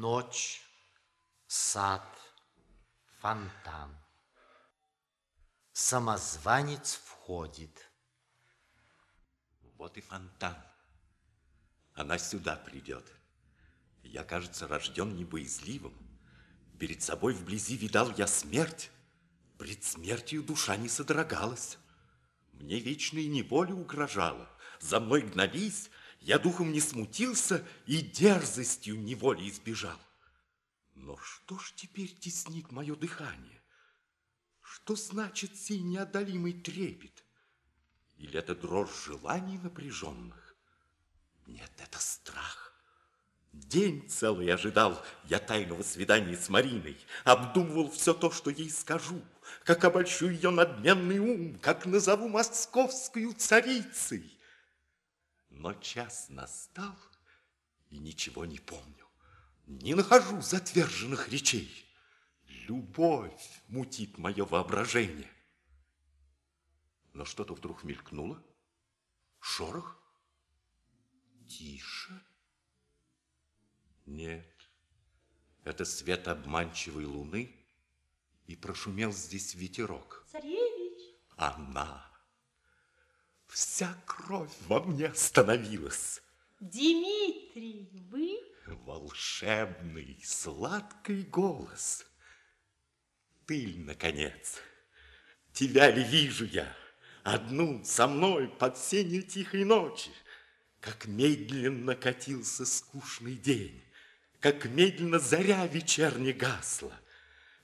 Ночь, сад, фонтан. Самозванец входит. Вот и фонтан. Она сюда придет. Я, кажется, рожден небоязливым. Перед собой вблизи видал я смерть. Пред смертью душа не содрогалась. Мне вечной неволя угрожала. За мной гнались, я духом не смутился и дерзостью неволи избежал. Но что ж теперь теснит мое дыхание? Что значит сей неодолимый трепет? Или это дрожь желаний напряженных? Нет, это страх. День целый ожидал я тайного свидания с Мариной, обдумывал все то, что ей скажу, как обольщу ее надменный ум, как назову московскую царицей. Но час настал, и ничего не помню, не нахожу затверженных речей. Любовь мутит мое воображение. Но что-то вдруг мелькнуло, шорох, тише. Нет, это свет обманчивой луны, и прошумел здесь ветерок. Царевич! Она! Вся кровь во мне остановилась. Дмитрий, вы? Волшебный, сладкий голос. Ты, наконец, тебя ли вижу я, одну со мной под сенью тихой ночи, как медленно катился скучный день как медленно заря вечерне гасла,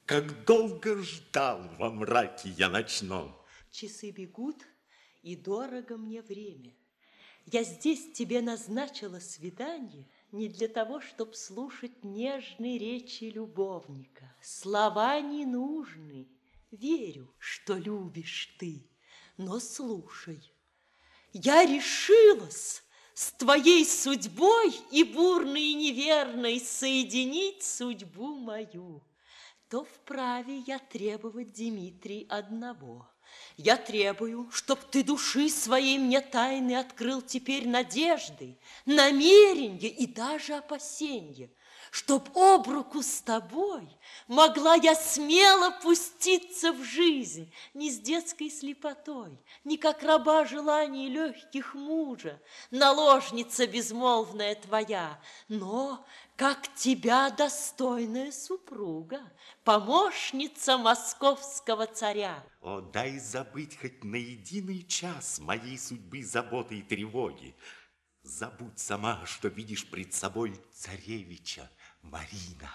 как долго ждал во мраке я ночном. Часы бегут, и дорого мне время. Я здесь тебе назначила свидание не для того, чтоб слушать нежные речи любовника. Слова не нужны. Верю, что любишь ты, но слушай. Я решилась с твоей судьбой и бурной и неверной соединить судьбу мою, то вправе я требовать, Дмитрий, одного. Я требую, чтоб ты души своей мне тайны открыл теперь надежды, намерения и даже опасения – чтоб об руку с тобой могла я смело пуститься в жизнь, не с детской слепотой, не как раба желаний легких мужа, наложница безмолвная твоя, но как тебя достойная супруга, помощница московского царя. О, дай забыть хоть на единый час моей судьбы, заботы и тревоги. Забудь сама, что видишь пред собой царевича, Марина,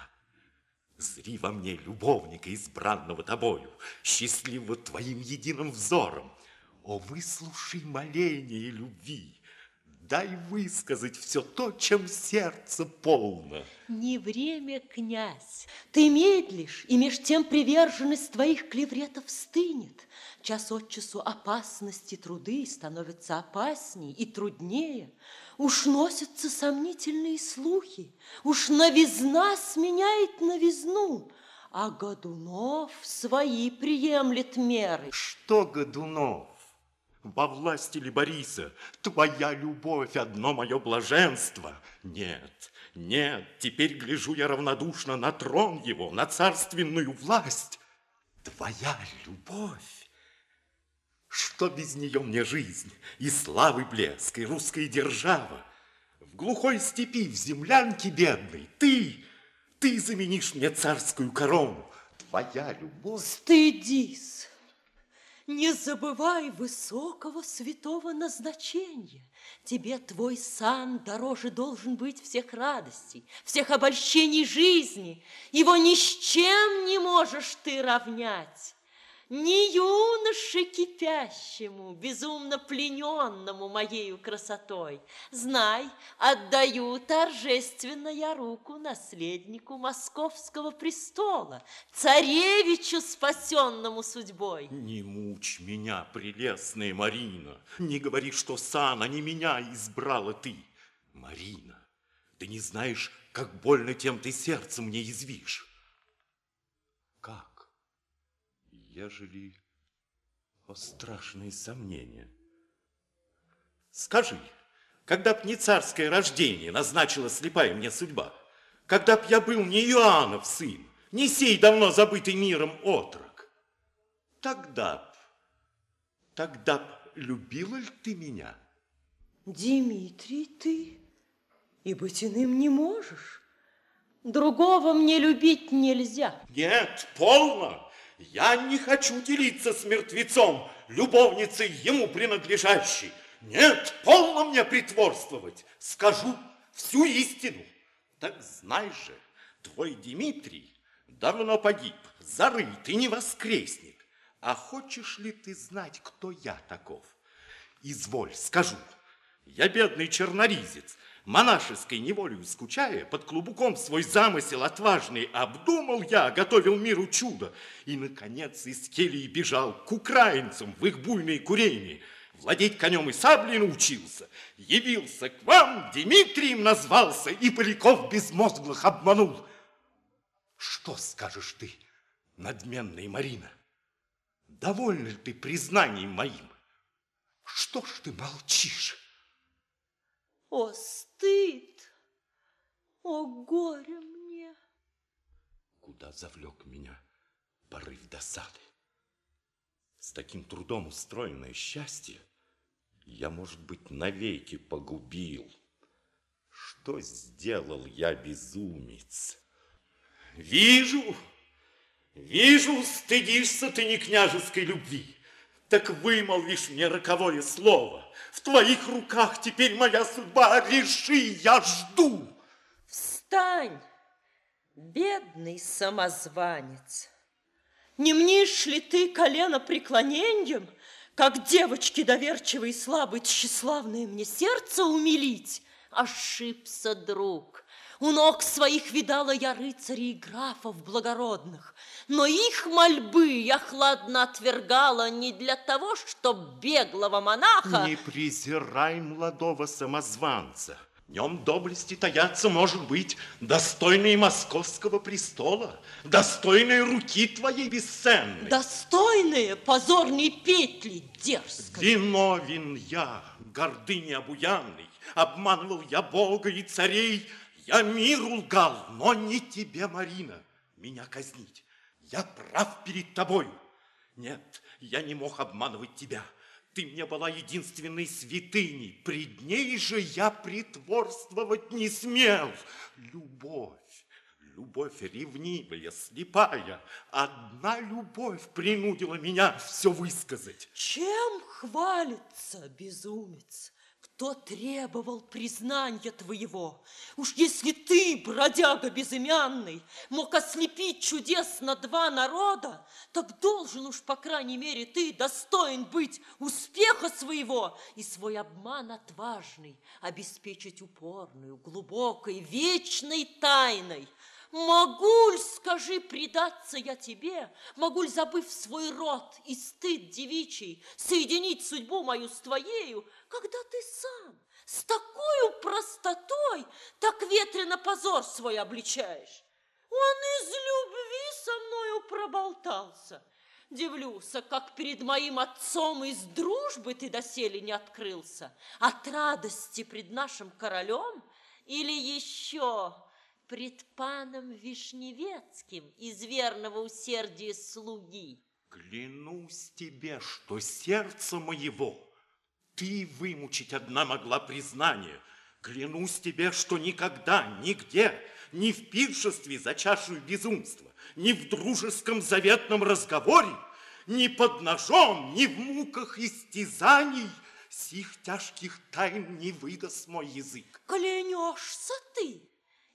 зри во мне любовника, избранного тобою, счастливого твоим единым взором. О, выслушай моление любви, дай высказать все то, чем сердце полно. Не время, князь, ты медлишь, и меж тем приверженность твоих клевретов стынет. Час от часу опасности труды становятся опаснее и труднее. Уж носятся сомнительные слухи, уж новизна сменяет новизну, а Годунов свои приемлет меры. Что Годунов? Во власти ли Бориса? Твоя любовь одно мое блаженство. Нет, нет, теперь гляжу я равнодушно на трон его, на царственную власть. Твоя любовь что без нее мне жизнь, и славы блеск, и русская держава? В глухой степи, в землянке бедной, ты, ты заменишь мне царскую корону. Твоя любовь... Стыдись! Не забывай высокого святого назначения. Тебе твой сан дороже должен быть всех радостей, всех обольщений жизни. Его ни с чем не можешь ты равнять не юноше кипящему, безумно плененному моею красотой. Знай, отдаю торжественно я руку наследнику московского престола, царевичу, спасенному судьбой. Не мучь меня, прелестная Марина, не говори, что сана не меня избрала ты. Марина, ты не знаешь, как больно тем ты сердце мне извишь. Как? Ежели о страшные сомнения. Скажи, когда б не царское рождение назначила слепая мне судьба, когда б я был не Иоаннов сын, не сей давно забытый миром отрок. Тогда б, тогда б любила ли ты меня? Дмитрий, ты и быть иным не можешь. Другого мне любить нельзя. Нет, полно. Я не хочу делиться с мертвецом, любовницей ему принадлежащей. Нет, полно мне притворствовать. Скажу всю истину. Так знай же, твой Дмитрий давно погиб, зарыт и не воскреснет. А хочешь ли ты знать, кто я таков? Изволь, скажу. Я бедный черноризец, монашеской неволею скучая, под клубуком свой замысел отважный обдумал я, готовил миру чудо, и, наконец, из келии бежал к украинцам в их буйные курения. Владеть конем и саблей научился, явился к вам, Дмитрием назвался и поляков безмозглых обманул. Что скажешь ты, надменная Марина? Довольна ли ты признанием моим? Что ж ты молчишь? О, стыд! О, горе мне! Куда завлек меня порыв досады? С таким трудом устроенное счастье я, может быть, навеки погубил. Что сделал я, безумец? Вижу, вижу, стыдишься ты не княжеской любви. Так вымолвишь мне роковое слово. В твоих руках теперь моя судьба. Реши, я жду. Встань, бедный самозванец. Не мнишь ли ты колено преклонением, как девочки доверчивые и слабые, тщеславное мне сердце умилить? Ошибся, друг. У ног своих видала я рыцарей и графов благородных, но их мольбы я хладно отвергала не для того, чтоб беглого монаха... Не презирай молодого самозванца. В нем доблести таятся, может быть, достойные московского престола, достойные руки твоей бесценной. Достойные позорные петли дерзко. Виновен я, гордыни обуянный, обманывал я Бога и царей, я миру лгал, но не тебе, Марина, меня казнить. Я прав перед тобою. Нет, я не мог обманывать тебя. Ты мне была единственной святыней. Пред ней же я притворствовать не смел. Любовь, любовь ревнивая, слепая. Одна любовь принудила меня все высказать. Чем хвалится безумец? Кто требовал признания твоего? Уж если ты, бродяга безымянный, мог ослепить чудесно два народа, так должен уж, по крайней мере, ты достоин быть успеха своего и свой обман отважный обеспечить упорную, глубокой, вечной тайной. Могу ль, скажи, предаться я тебе? Могу ль, забыв свой род и стыд девичий, соединить судьбу мою с твоею, когда ты сам с такой простотой так ветрено позор свой обличаешь? Он из любви со мною проболтался. Дивлюся, как перед моим отцом из дружбы ты доселе не открылся, от радости пред нашим королем или еще пред паном Вишневецким из верного усердия слуги. Клянусь тебе, что сердце моего ты вымучить одна могла признание. Клянусь тебе, что никогда, нигде, ни в пиршестве за чашу безумства, ни в дружеском заветном разговоре, ни под ножом, ни в муках истязаний сих тяжких тайн не выдаст мой язык. Клянешься ты?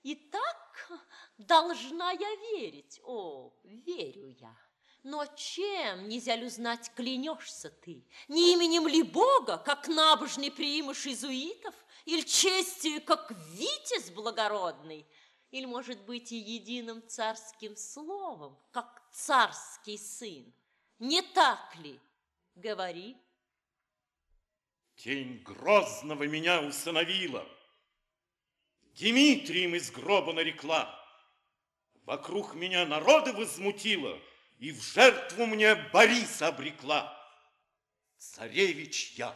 И так должна я верить. О, верю я. Но чем, нельзя узнать, клянешься ты? Не именем ли Бога, как набожный приимыш иезуитов? Или честью, как витязь благородный? Или, может быть, и единым царским словом, как царский сын? Не так ли? Говори. Тень грозного меня усыновила. Дмитрием из гроба нарекла. Вокруг меня народы возмутила, И в жертву мне Бориса обрекла. Царевич я.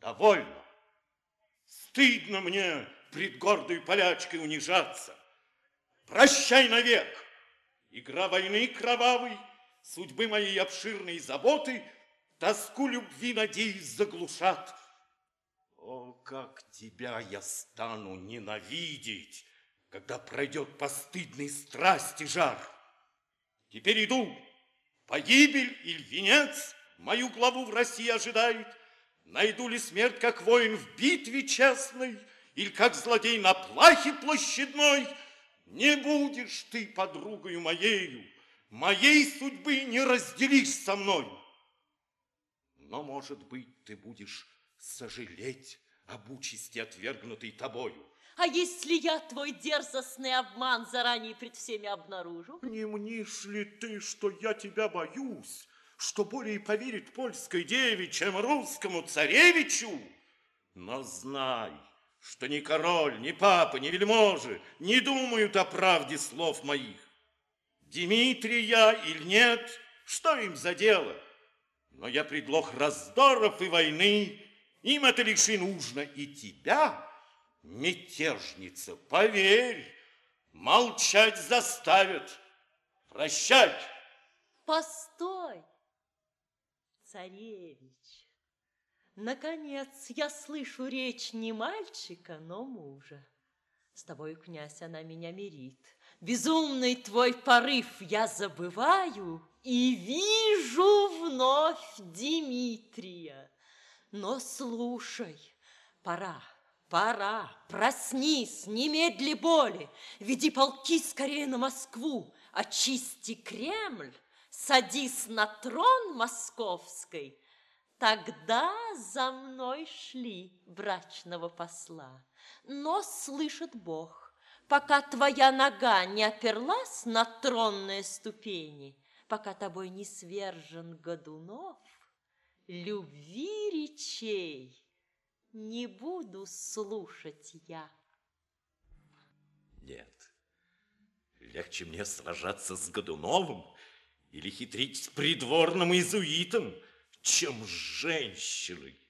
Довольно. Стыдно мне пред гордой полячкой унижаться. Прощай навек! Игра войны кровавой, Судьбы моей обширные заботы Тоску любви, надеюсь, заглушат. О, как тебя я стану ненавидеть, Когда пройдет постыдный страсти жар! Теперь иду, погибель или венец Мою главу в России ожидает. Найду ли смерть, как воин в битве честной, Или как злодей на плахе площадной? Не будешь ты подругою моею, Моей судьбы не разделишь со мной. Но, может быть, ты будешь сожалеть об участи, отвергнутой тобою. А если я твой дерзостный обман заранее пред всеми обнаружу? Не мнишь ли ты, что я тебя боюсь, что более поверит польской деве, чем русскому царевичу? Но знай, что ни король, ни папа, ни вельможи не думают о правде слов моих. Дмитрия или нет, что им за дело? Но я предлог раздоров и войны, им это лишь и нужно, и тебя, мятежница, поверь, молчать заставят, прощать. Постой, царевич. Наконец, я слышу речь не мальчика, но мужа. С тобой, князь, она меня мирит. Безумный твой порыв я забываю и вижу вновь Дмитрия. Но слушай, пора, пора, проснись, немедли боли, веди полки скорее на Москву, очисти Кремль, садись на трон московской, Тогда за мной шли брачного посла. Но слышит Бог, пока твоя нога не оперлась на тронные ступени, пока тобой не свержен Годунов, любви речей не буду слушать я. Нет, легче мне сражаться с Годуновым или хитрить с придворным иезуитом, чем с женщиной.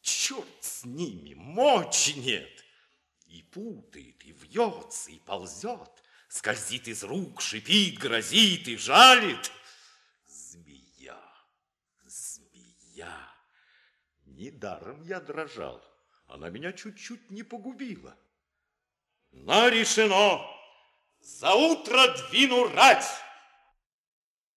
Черт с ними, мочи нет. И путает, и вьется, и ползет, скользит из рук, шипит, грозит и жалит. Недаром я дрожал, она меня чуть-чуть не погубила. Но решено, за утро двину рать.